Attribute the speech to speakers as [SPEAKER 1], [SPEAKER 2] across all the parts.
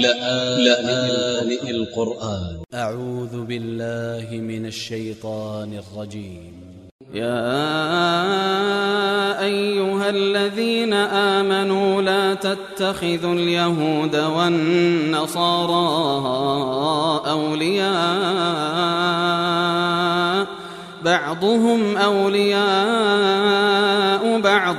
[SPEAKER 1] لآن القرآن.
[SPEAKER 2] أ ع و ذ ب ا ل ل ه من ا ل ش ي ط ا ن ا ل ج ي م
[SPEAKER 3] يا أيها الذين آمنوا لا تتخذوا اليهود والنصارى أولياء بعضهم أولياء بعض.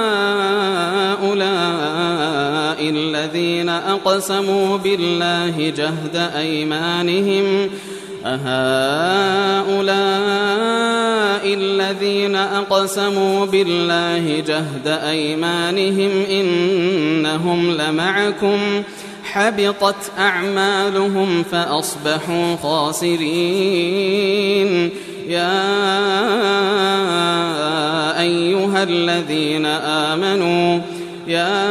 [SPEAKER 3] الذين أقسموا بالله جهد أيمانهم أهؤلاء الذين أقسموا بالله جهد أيمانهم إنهم لمعكم حبطت أعمالهم فأصبحوا خاسرين. يا أيها الذين آمنوا يا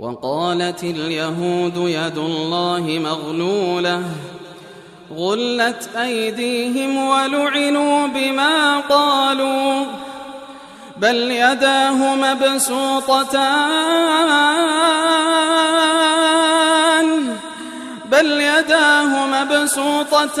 [SPEAKER 3] وقالت اليهود يد الله مغلولة. غلت أيديهم ولعنوا بما قالوا. بل يداه مبسوطتان. بل يداه مبسوطتان.